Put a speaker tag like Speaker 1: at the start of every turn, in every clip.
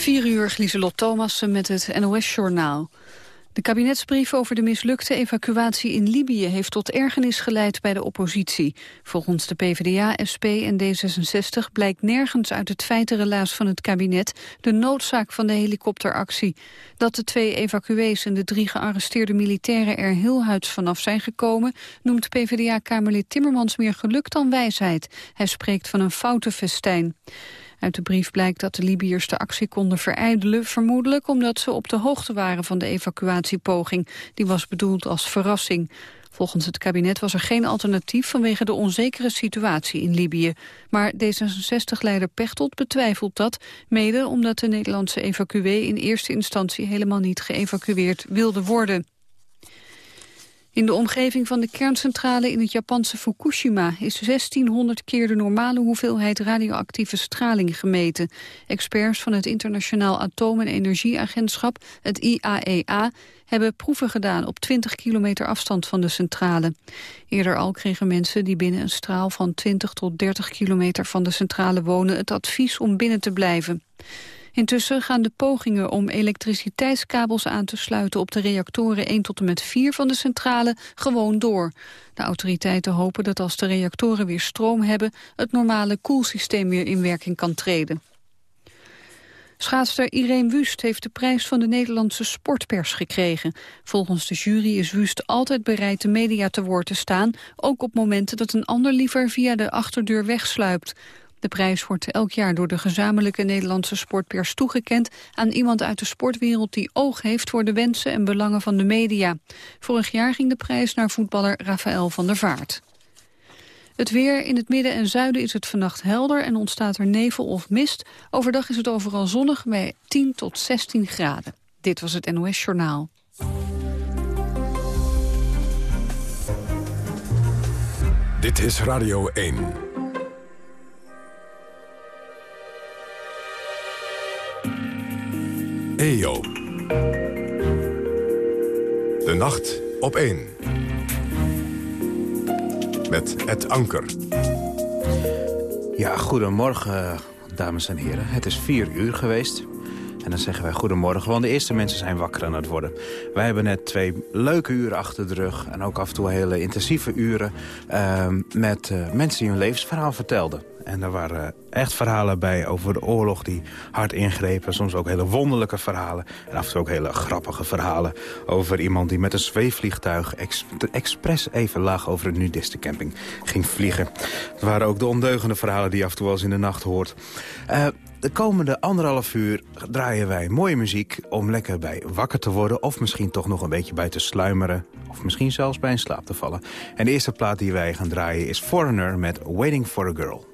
Speaker 1: 4 uur, Lieselot Thomassen met het NOS-journaal. De kabinetsbrief over de mislukte evacuatie in Libië heeft tot ergernis geleid bij de oppositie. Volgens de PvdA, SP en D66 blijkt nergens uit het feitenrelaas van het kabinet de noodzaak van de helikopteractie. Dat de twee evacuees en de drie gearresteerde militairen er heel huids vanaf zijn gekomen, noemt PvdA-kamerlid Timmermans meer geluk dan wijsheid. Hij spreekt van een foutenfestijn. Uit de brief blijkt dat de Libiërs de actie konden verijdelen... vermoedelijk omdat ze op de hoogte waren van de evacuatiepoging. Die was bedoeld als verrassing. Volgens het kabinet was er geen alternatief vanwege de onzekere situatie in Libië. Maar D66-leider Pechtold betwijfelt dat, mede omdat de Nederlandse evacuee in eerste instantie helemaal niet geëvacueerd wilde worden. In de omgeving van de kerncentrale in het Japanse Fukushima is 1600 keer de normale hoeveelheid radioactieve straling gemeten. Experts van het Internationaal Atoom- en Energieagentschap, het IAEA, e hebben proeven gedaan op 20 kilometer afstand van de centrale. Eerder al kregen mensen die binnen een straal van 20 tot 30 kilometer van de centrale wonen het advies om binnen te blijven. Intussen gaan de pogingen om elektriciteitskabels aan te sluiten op de reactoren 1 tot en met 4 van de centrale gewoon door. De autoriteiten hopen dat als de reactoren weer stroom hebben, het normale koelsysteem weer in werking kan treden. Schaatster Irene Wust heeft de prijs van de Nederlandse sportpers gekregen. Volgens de jury is Wust altijd bereid de media te woord te staan... ook op momenten dat een ander liever via de achterdeur wegsluipt. De prijs wordt elk jaar door de gezamenlijke Nederlandse sportpers toegekend aan iemand uit de sportwereld die oog heeft voor de wensen en belangen van de media. Vorig jaar ging de prijs naar voetballer Rafael van der Vaart. Het weer in het midden en zuiden is het vannacht helder en ontstaat er nevel of mist. Overdag is het overal zonnig bij 10 tot 16 graden. Dit was het NOS Journaal.
Speaker 2: Dit is Radio 1. EO. De nacht op 1. Met het anker.
Speaker 3: Ja, goedemorgen, dames en heren. Het is vier uur geweest. En dan zeggen wij goedemorgen, want de eerste mensen zijn wakker aan het worden. Wij hebben net twee leuke uren achter de rug... en ook af en toe hele intensieve uren... Uh, met uh, mensen die hun levensverhaal vertelden. En er waren echt verhalen bij over de oorlog die hard ingrepen. Soms ook hele wonderlijke verhalen. En af en toe ook hele grappige verhalen over iemand die met een zweefvliegtuig... Ex expres even laag over een nudistencamping ging vliegen. Het waren ook de ondeugende verhalen die je af en toe wel eens in de nacht hoort. Uh, de komende anderhalf uur draaien wij mooie muziek om lekker bij wakker te worden... of misschien toch nog een beetje bij te sluimeren... of misschien zelfs bij in slaap te vallen. En de eerste plaat die wij gaan draaien is Foreigner met Waiting for a Girl.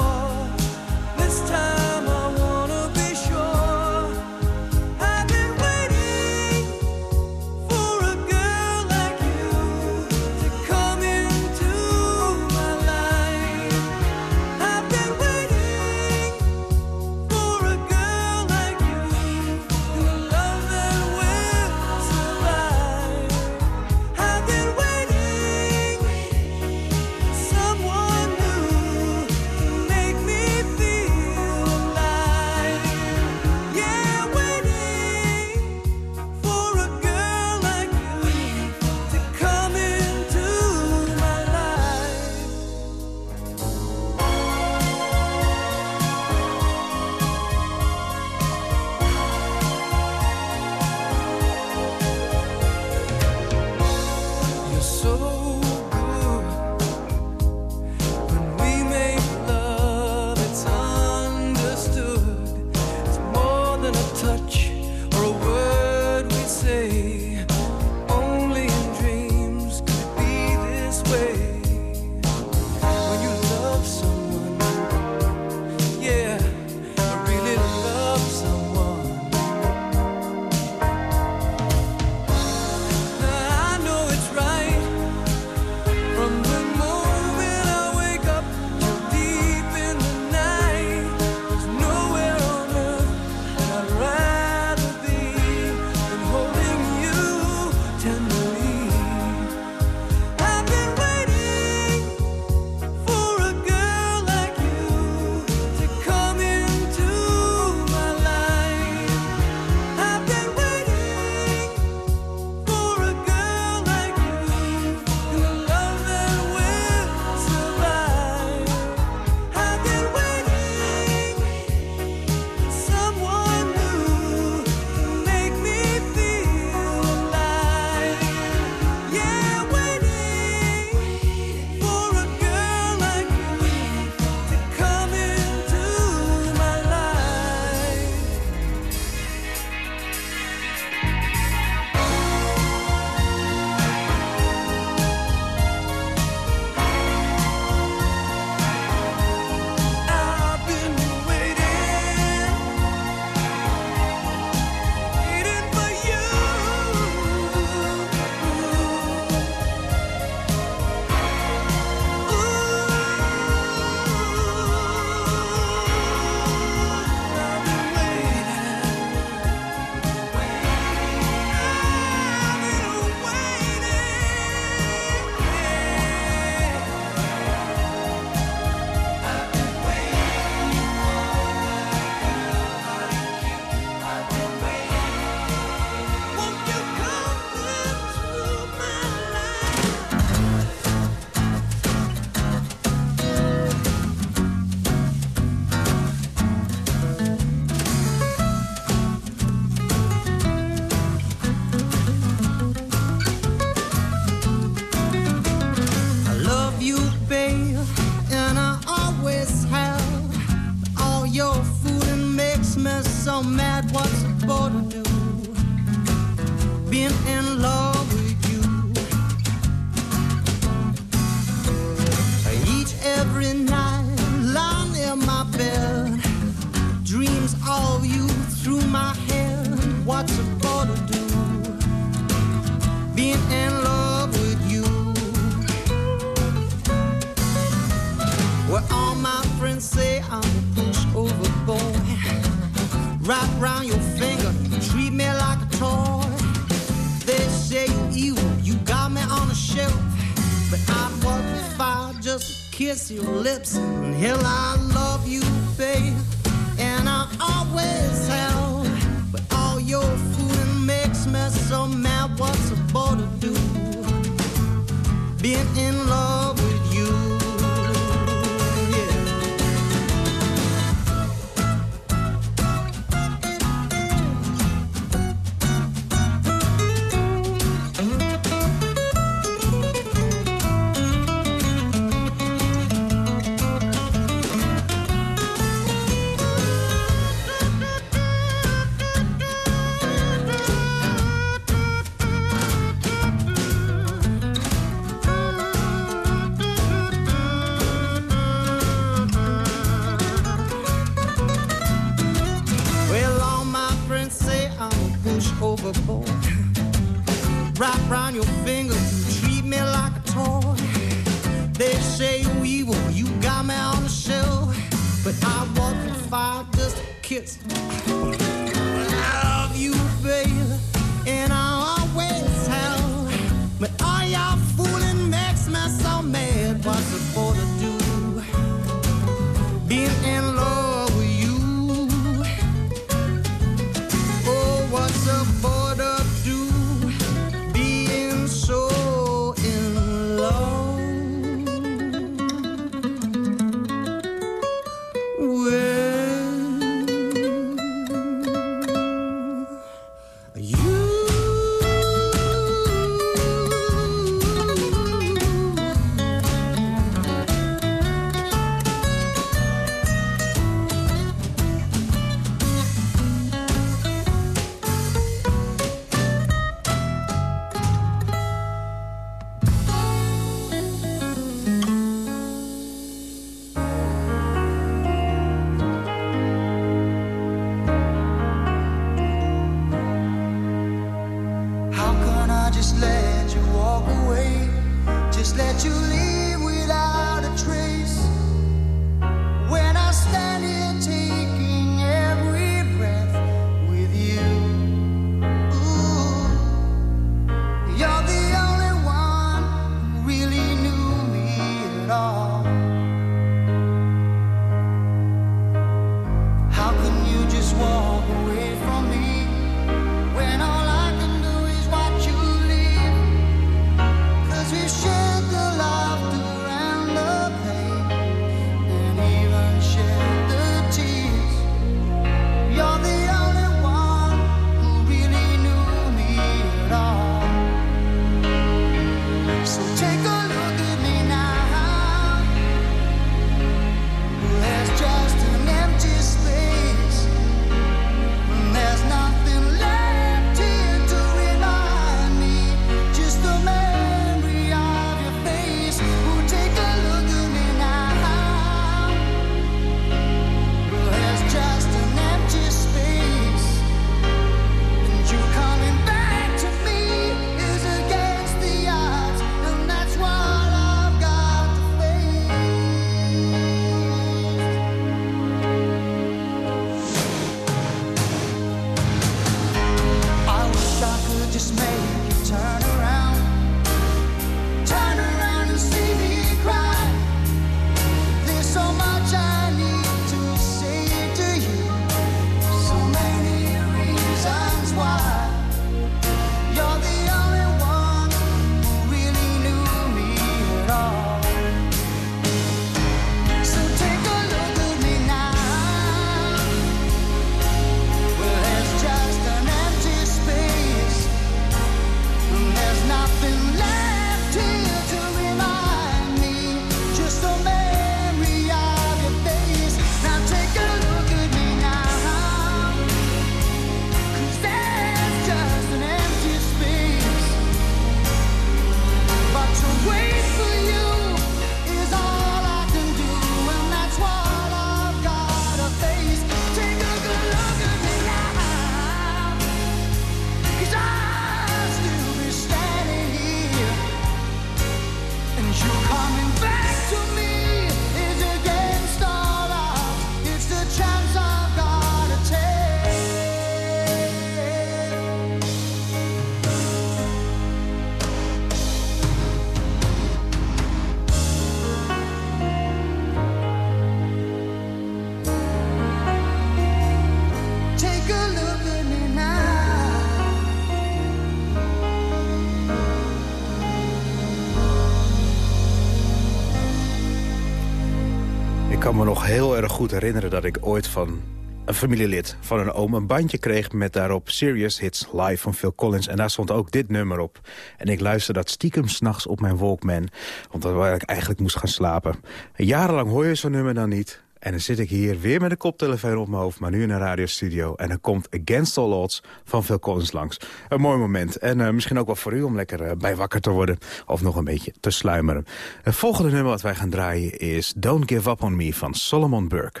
Speaker 3: Goed herinneren dat ik ooit van een familielid van een oom een bandje kreeg... met daarop Serious Hits Live van Phil Collins. En daar stond ook dit nummer op. En ik luisterde dat stiekem s'nachts op mijn Walkman. Omdat ik eigenlijk moest gaan slapen. jarenlang hoor je zo'n nummer dan niet. En dan zit ik hier weer met een koptelefoon op mijn hoofd... maar nu in een radiostudio. En dan komt Against All Odds van Phil Collins langs. Een mooi moment. En uh, misschien ook wel voor u om lekker uh, bij wakker te worden... of nog een beetje te sluimeren. Het volgende nummer wat wij gaan draaien is... Don't Give Up On Me van Solomon Burke.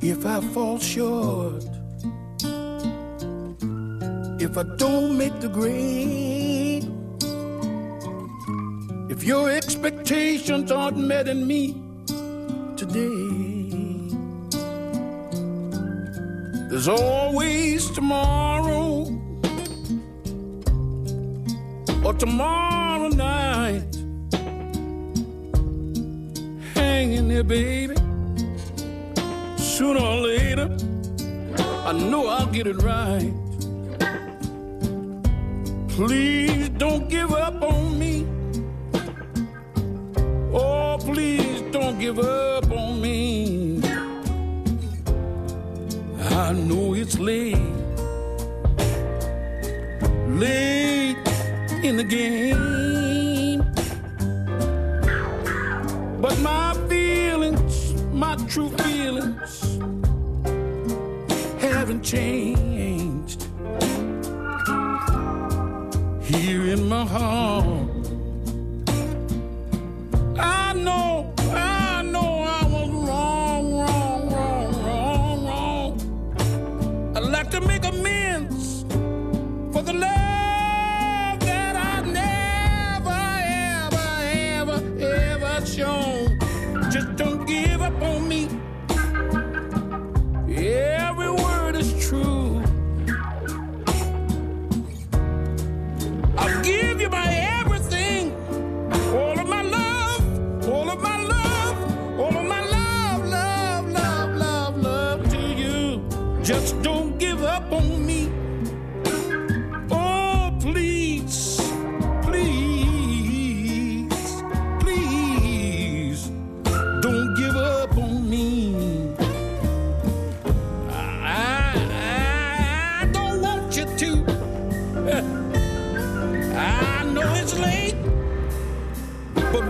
Speaker 4: If I fall short if I don't make the grade. If your expectations aren't met in me today, there's always tomorrow or tomorrow night. Hanging there, baby. Sooner or later, I know I'll get it right. Please don't give up on me. Oh, please don't give up on me. I know it's late, late in the game. But my feelings, my true feelings, haven't changed. My heart.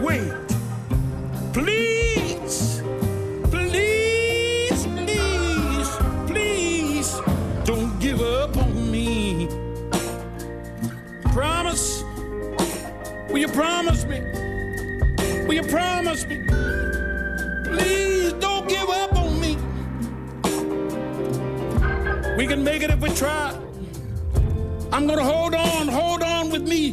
Speaker 4: wait. Please, please, please, please don't give up on me.
Speaker 5: Promise? Will you promise me? Will you promise me? Please don't give up on me. We can make it if we try. I'm gonna hold on, hold on with me.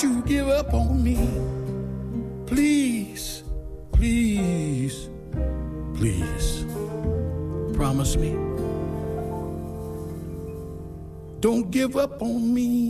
Speaker 5: Don't you give up on me.
Speaker 6: Please, please, please. Promise me. Don't give up on me.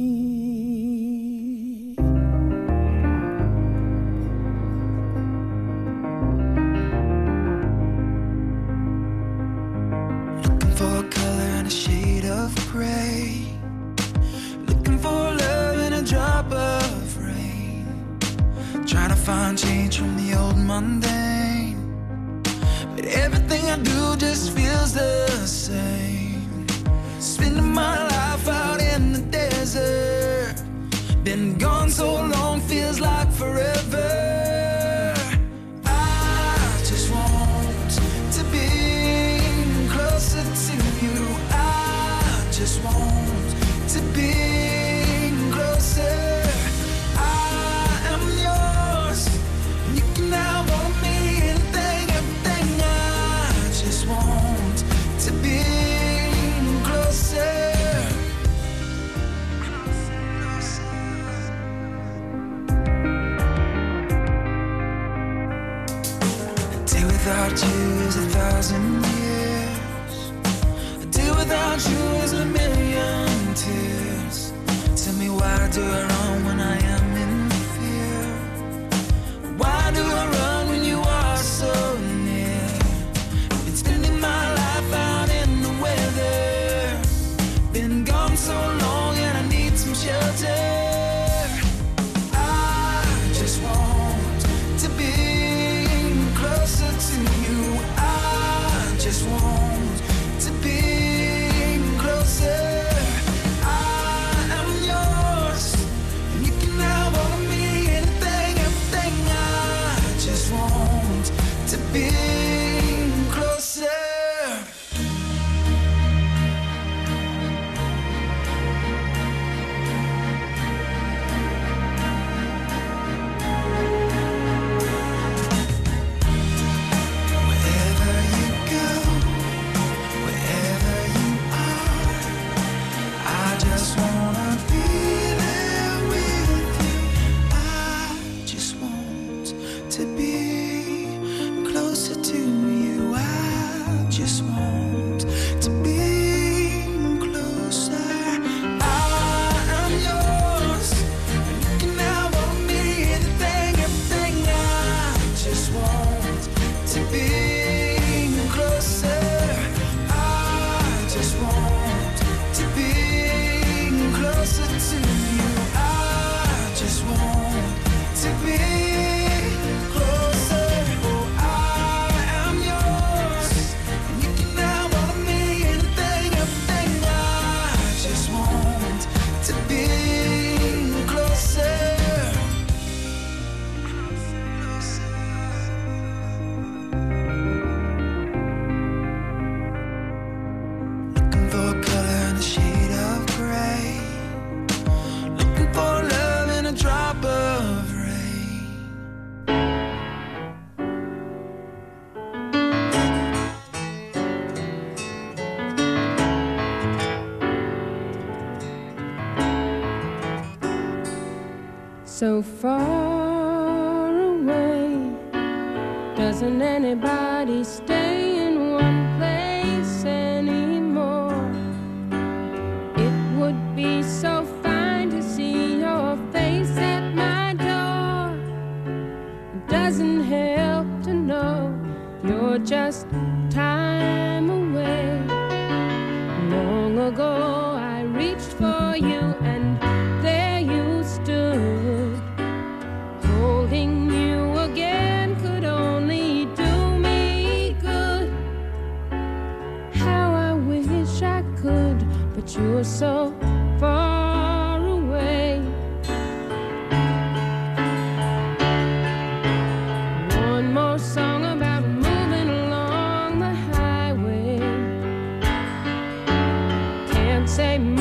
Speaker 6: So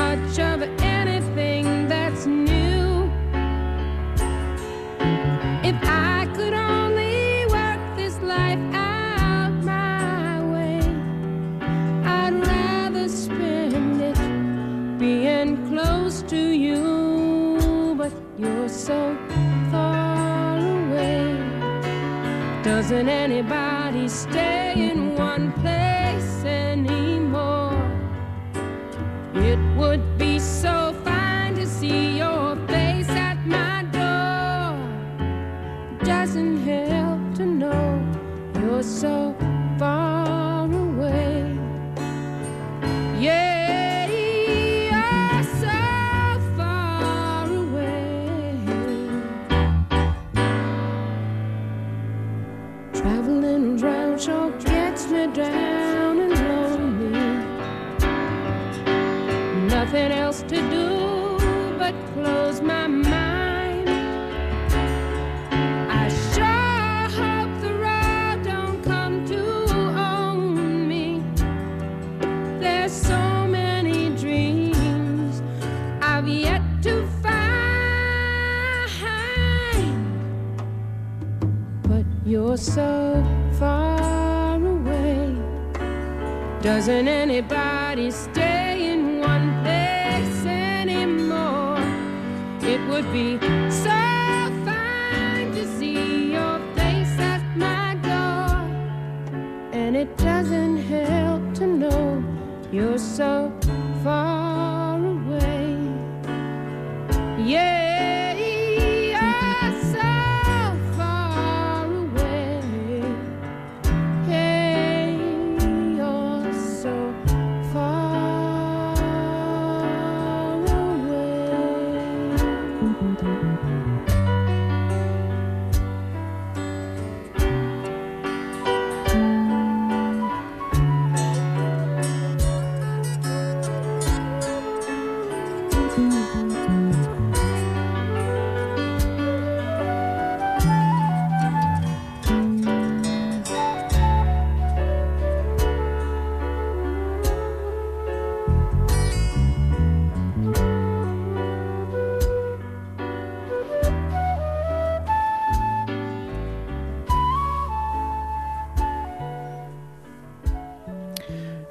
Speaker 6: much of anything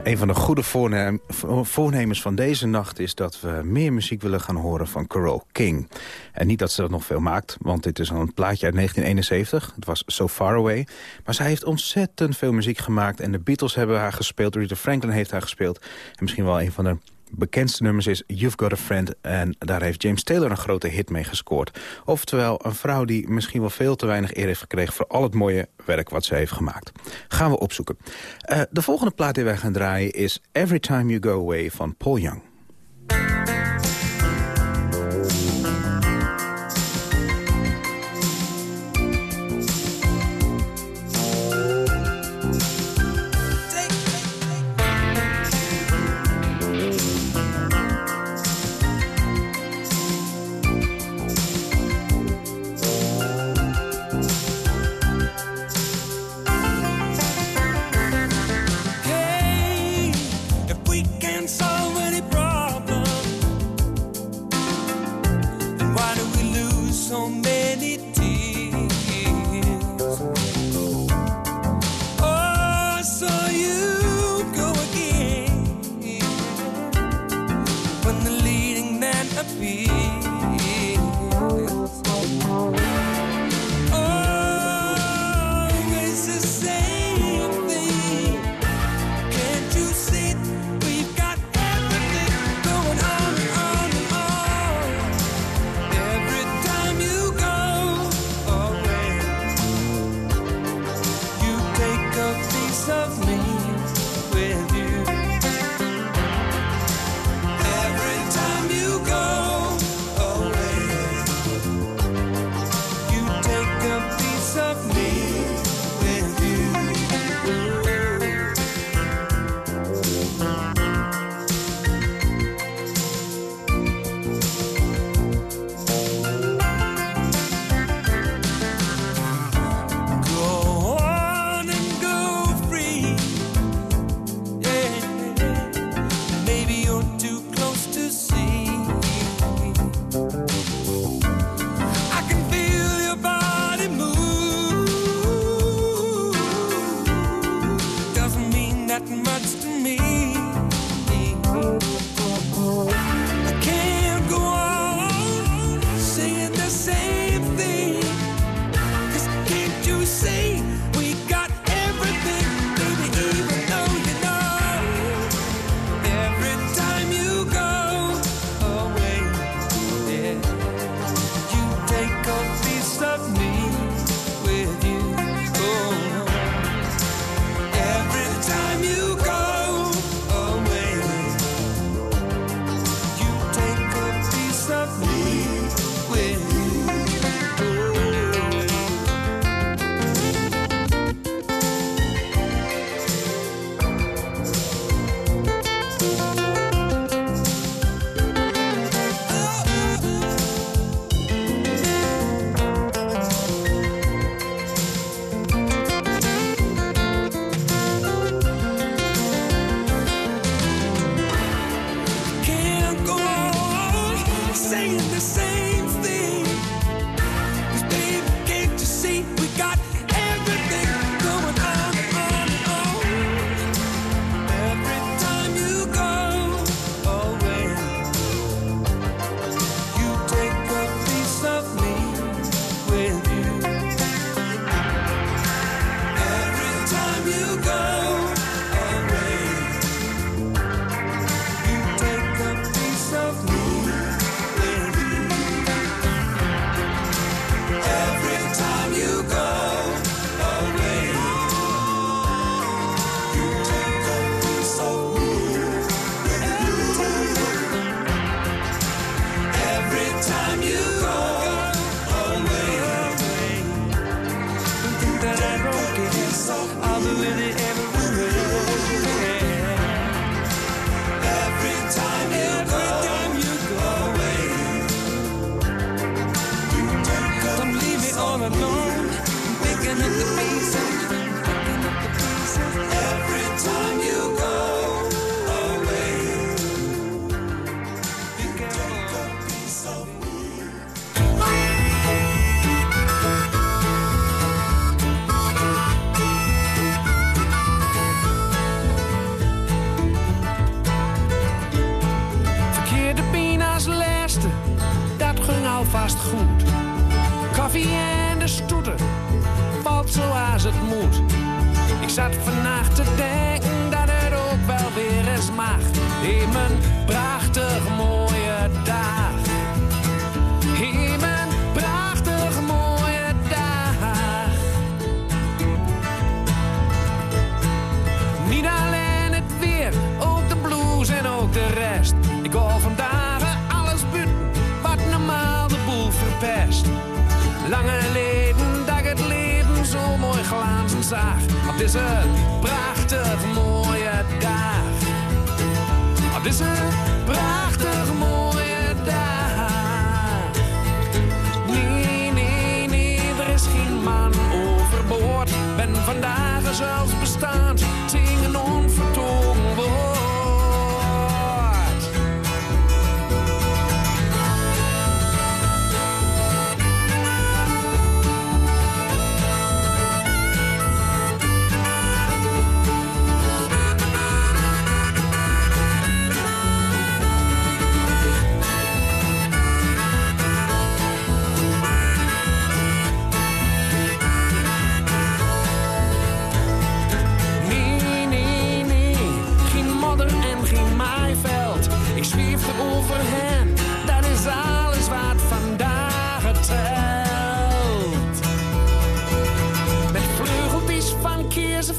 Speaker 3: Een van de goede voornem- vo- voornemens van deze nacht is dat we meer muziek willen gaan horen van Carole King. En niet dat ze dat nog veel maakt, want dit is een plaatje uit 1971. Het was So Far Away. Maar zij heeft ontzettend veel muziek gemaakt en de Beatles hebben haar gespeeld. Rita Franklin heeft haar gespeeld. En misschien wel een van de bekendste nummers is You've Got a Friend. En daar heeft James Taylor een grote hit mee gescoord. Oftewel een vrouw die misschien wel veel te weinig eer heeft gekregen... voor al het mooie werk wat ze heeft gemaakt. Gaan we opzoeken. Eh, de volgende plaat die wij gaan draaien is Every Time You Go Away van Paul Young.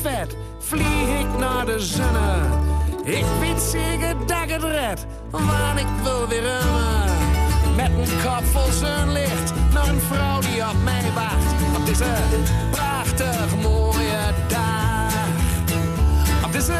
Speaker 7: vet, vlieg ik naar de zonne. Ik weet zeker dat ik het red, want ik wil weer rennen. Met een kop vol zonlicht, naar een vrouw die op mij wacht. Op deze prachtig mooie dag. Op deze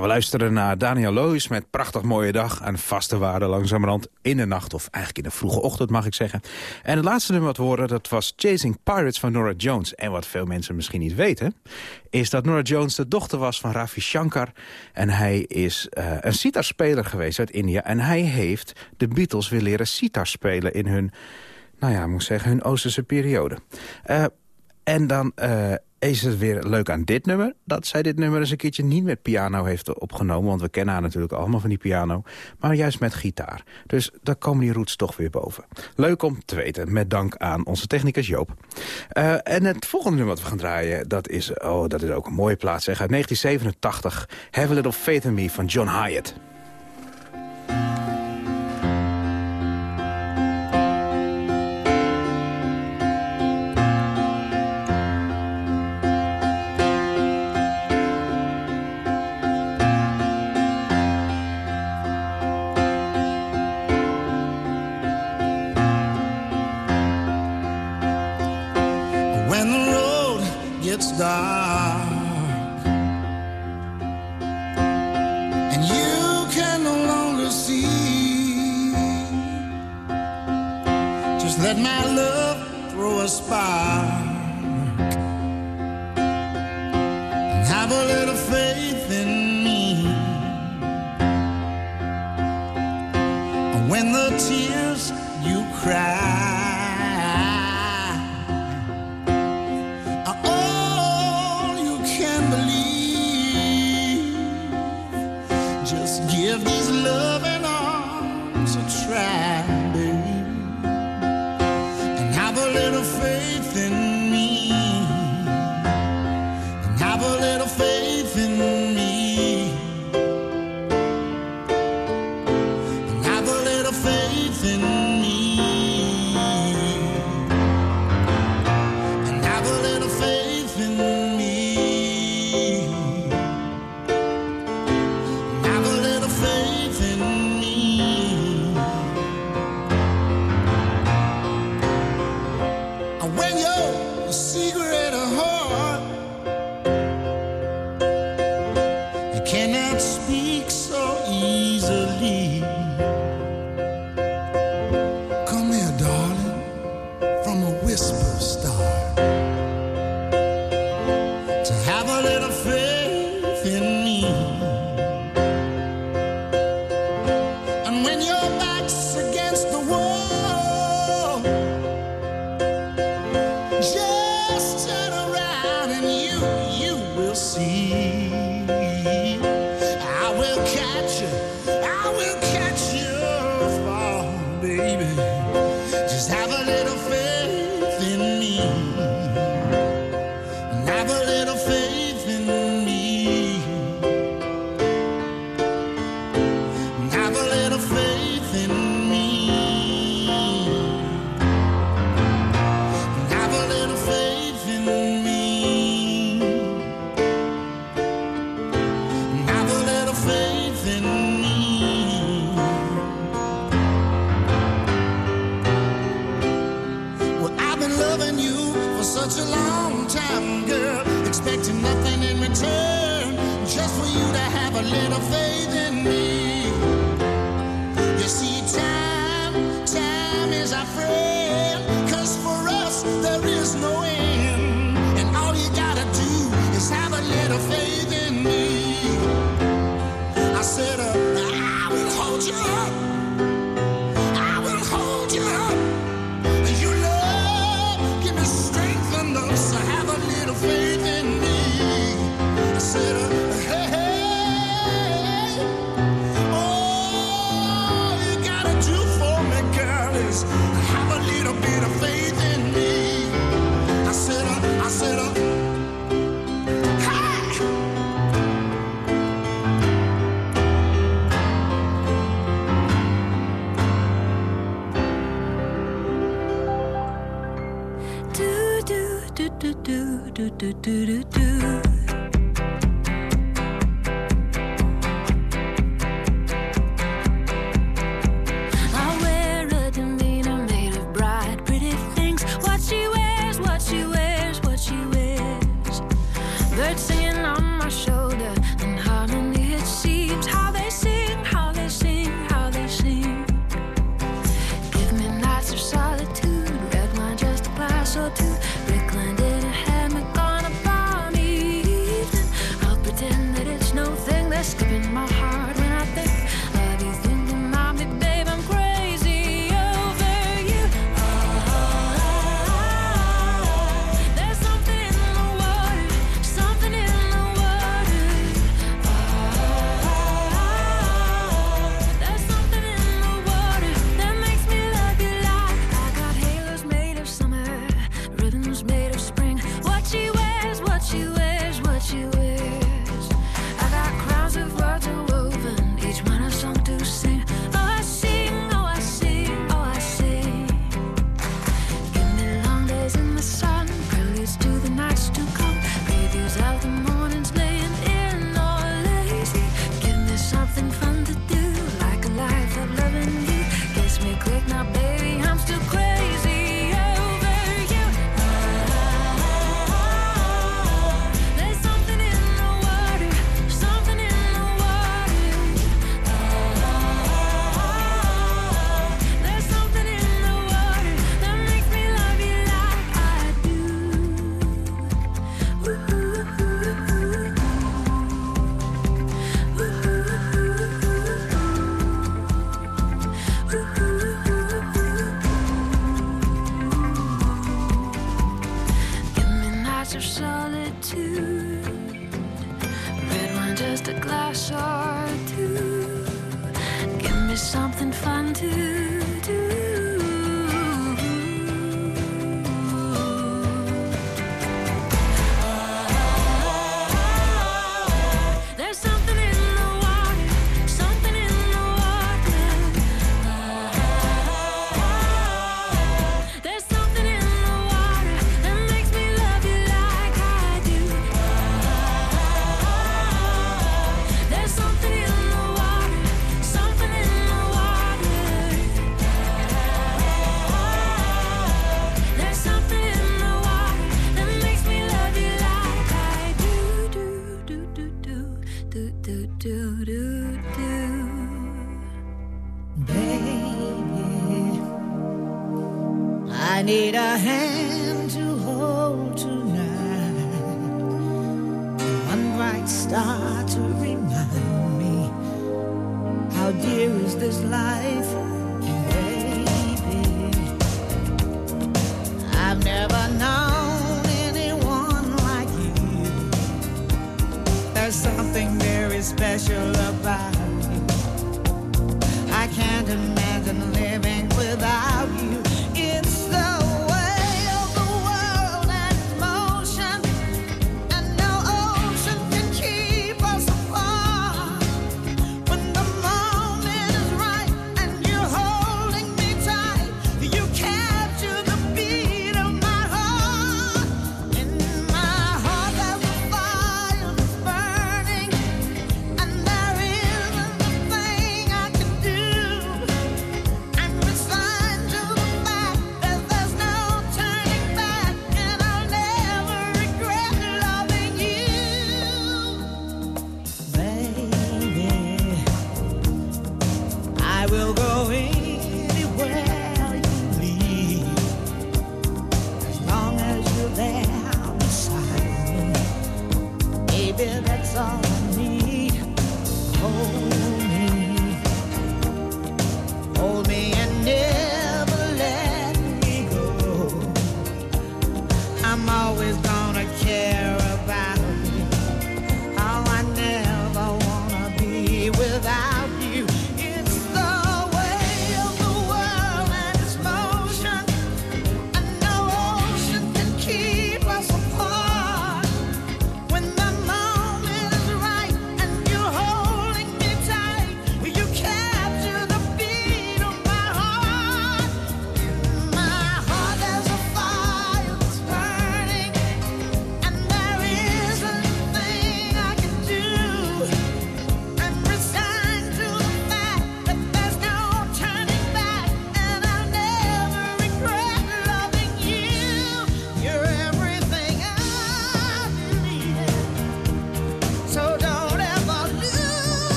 Speaker 8: We luisteren naar Daniel Loos met Prachtig Mooie Dag... en vaste waarde langzamerhand in de nacht, of eigenlijk in de vroege ochtend mag ik zeggen. En het laatste nummer wat we horen, dat was Chasing Pirates van Nora Jones. En wat veel mensen misschien niet weten, is dat Nora Jones de dochter was van Ravi Shankar. En hij is uh, een sitarspeler geweest uit India. En hij heeft de Beatles weer leren sitar spelen in hun, nou ja, ik moet zeggen, hun Oosterse periode. Uh, en dan uh, is het weer leuk aan dit nummer... dat zij dit nummer eens een keertje niet met piano heeft opgenomen... want we kennen haar natuurlijk allemaal van die piano... maar juist met gitaar. Dus daar komen die roots toch weer boven. Leuk om te weten, met dank aan onze technicus Joop. Uh, en het volgende nummer wat we gaan draaien... dat is, oh, dat is ook een mooie plaats, zeg, uit 1987... Have a Little Faith in Me van John Hyatt.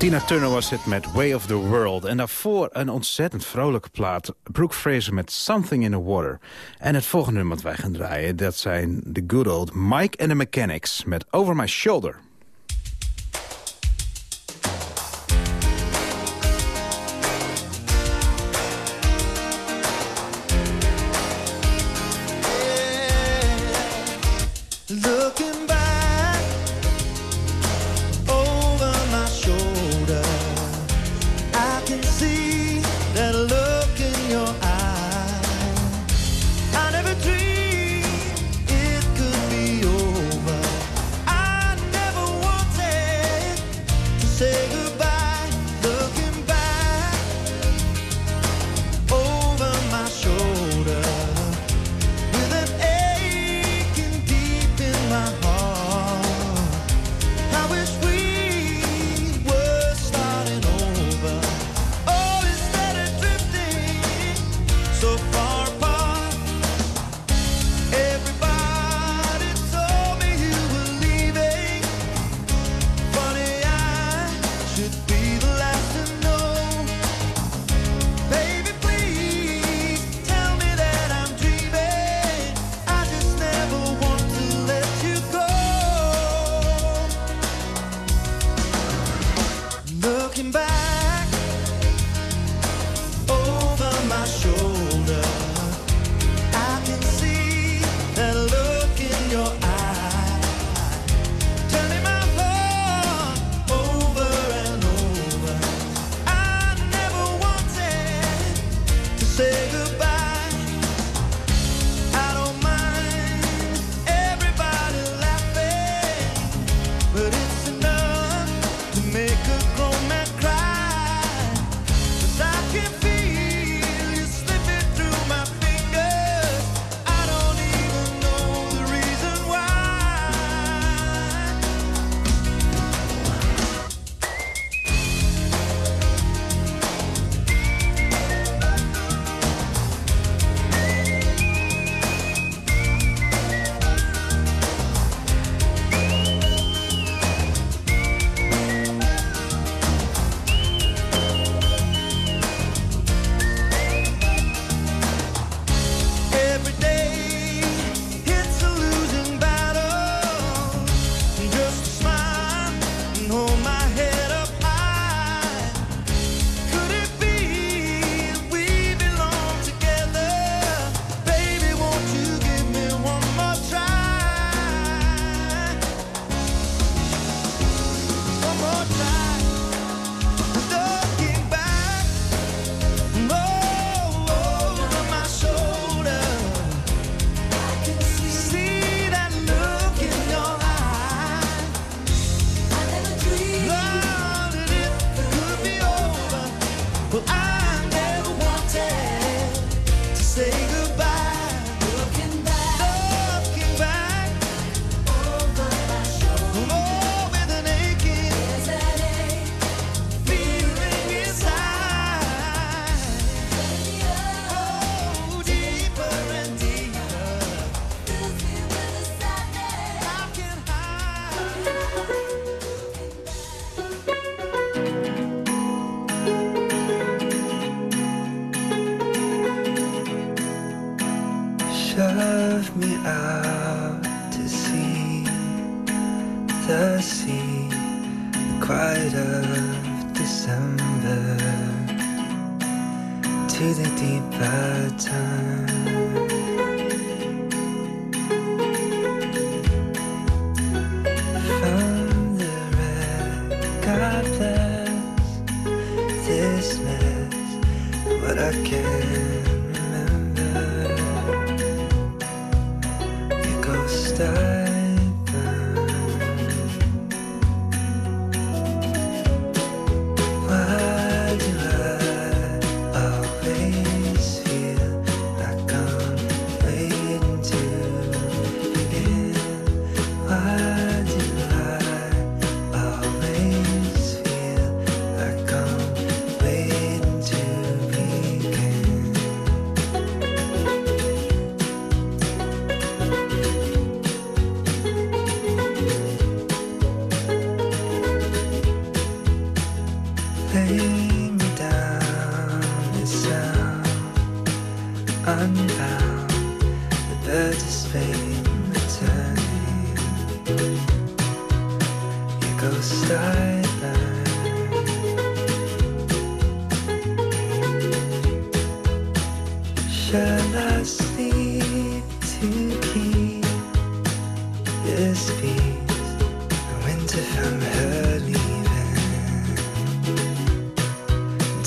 Speaker 6: Tina Turner was het met Way of the World. En daarvoor een ontzettend vrolijke plaat. Brooke Fraser met Something in the Water. En het volgende nummer wat wij gaan draaien... dat zijn de good old Mike and the Mechanics met Over My Shoulder.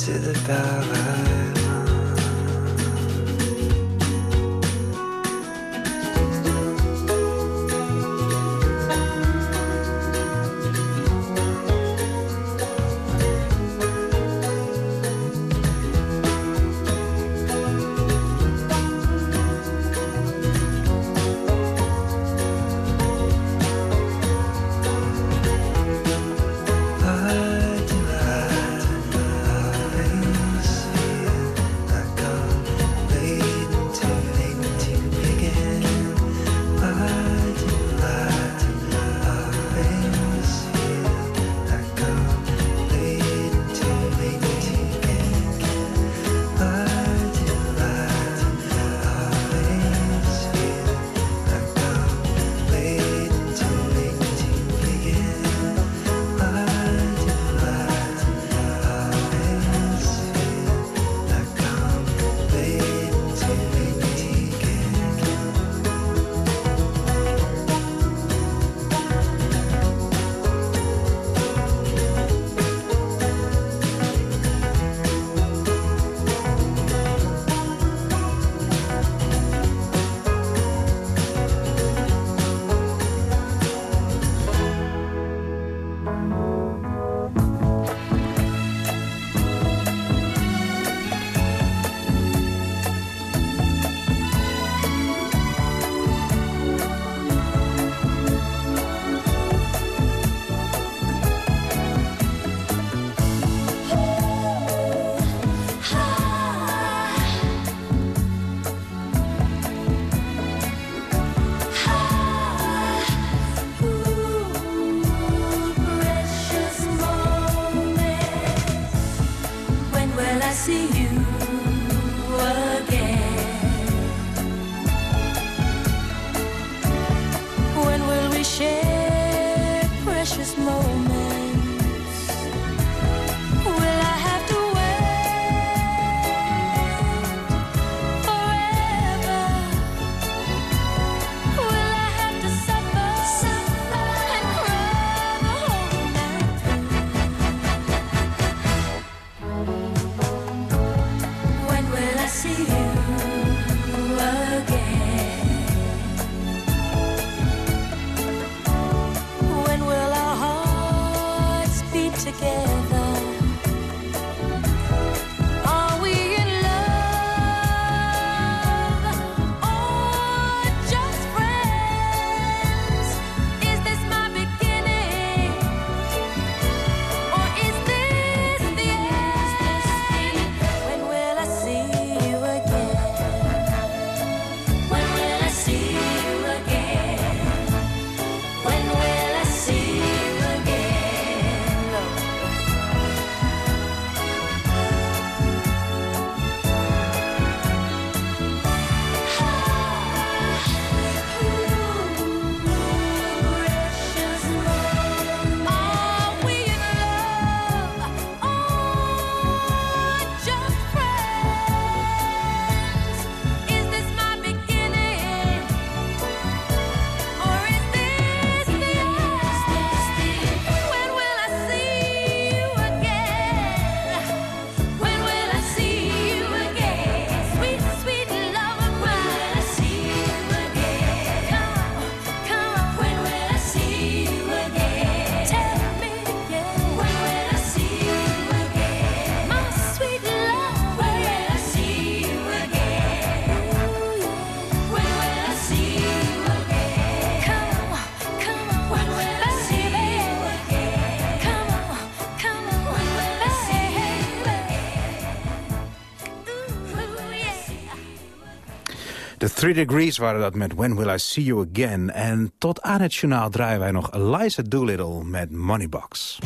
Speaker 9: to the
Speaker 10: ballad. Three Degrees waren dat met When Will I See You Again. En tot aan het journaal draaien wij nog Eliza Doolittle met Moneybox.